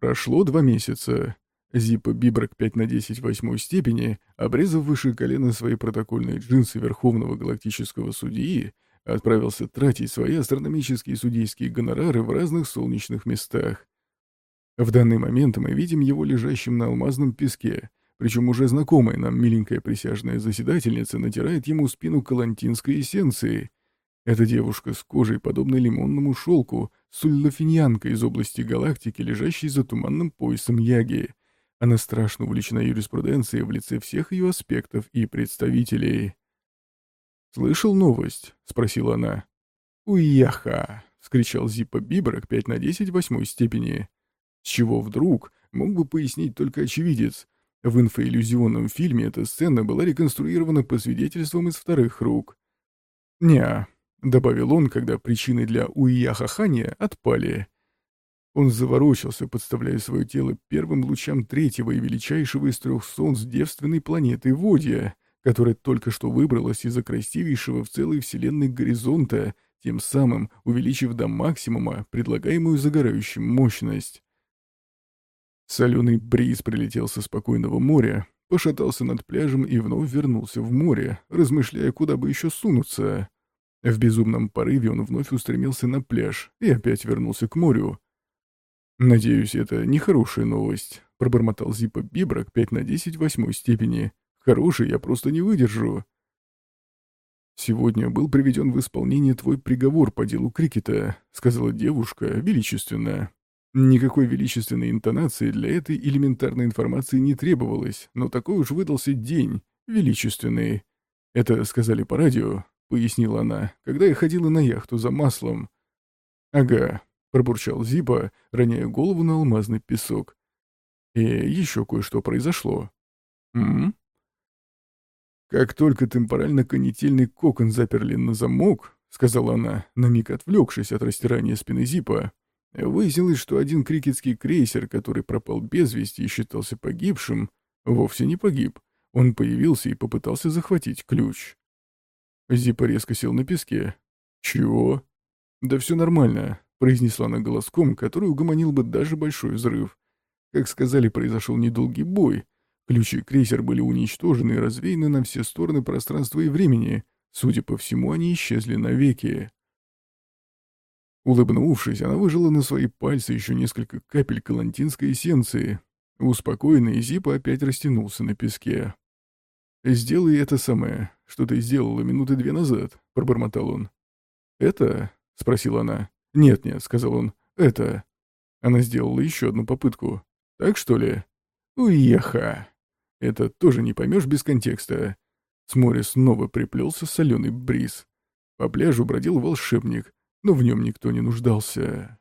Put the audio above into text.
Прошло два месяца. Зипа Бибрак 5 на 10 восьмой степени, обрезав выше колена свои протокольные джинсы Верховного Галактического Судьи, отправился тратить свои астрономические судейские гонорары в разных солнечных местах. В данный момент мы видим его лежащим на алмазном песке, причем уже знакомая нам миленькая присяжная заседательница натирает ему спину калантинской эссенцией. Эта девушка с кожей, подобной лимонному шелку, сульлофиньянка из области галактики, лежащей за туманным поясом Яги. Она страшно увлечена юриспруденцией в лице всех ее аспектов и представителей. «Слышал новость?» — спросила она. «Уяха!» — вскричал Зиппа Бибрак 5 на 10 восьмой степени. С чего вдруг, мог бы пояснить только очевидец. В инфоиллюзионном фильме эта сцена была реконструирована по свидетельствам из вторых рук. «Неа», — добавил он, когда причины для уияхахания отпали. Он заворочился, подставляя свое тело первым лучам третьего и величайшего из трех солнц девственной планеты Водия, которая только что выбралась из-за красивейшего в целой вселенной горизонта, тем самым увеличив до максимума предлагаемую загорающим мощность. Соленый бриз прилетел со спокойного моря, пошатался над пляжем и вновь вернулся в море, размышляя, куда бы еще сунуться. В безумном порыве он вновь устремился на пляж и опять вернулся к морю. «Надеюсь, это не хорошая новость», — пробормотал Зипа Бибрак 5 на 10 восьмой степени. «Хороший я просто не выдержу». «Сегодня был приведен в исполнение твой приговор по делу крикета», — сказала девушка величественно. Никакой величественной интонации для этой элементарной информации не требовалось, но такой уж выдался день, величественный. «Это сказали по радио», — пояснила она, — «когда я ходила на яхту за маслом». «Ага», — пробурчал Зипа, роняя голову на алмазный песок. «И еще кое-что произошло». «М?», -м? «Как только темпорально-конетельный кокон заперли на замок», — сказала она, на миг отвлекшись от растирания спины Зипа, выяснилось, что один крикетский крейсер, который пропал без вести и считался погибшим, вовсе не погиб. Он появился и попытался захватить ключ. Зипа резко сел на песке. «Чего?» «Да все нормально», — произнесла она голоском, который угомонил бы даже большой взрыв. Как сказали, произошел недолгий бой. Ключи крейсер были уничтожены и развеяны на все стороны пространства и времени. Судя по всему, они исчезли навеки. Улыбнувшись, она выжила на свои пальцы еще несколько капель калантинской эссенции. Успокоенный Зипа опять растянулся на песке. «Сделай это самое, что ты сделала минуты две назад», — пробормотал он. «Это?» — спросила она. «Нет-нет», — сказал он. «Это». Она сделала еще одну попытку. «Так что ли?» «Уеха!» Это тоже не поймешь без контекста. С моря снова приплелся соленый бриз. По пляжу бродил волшебник, но в нем никто не нуждался.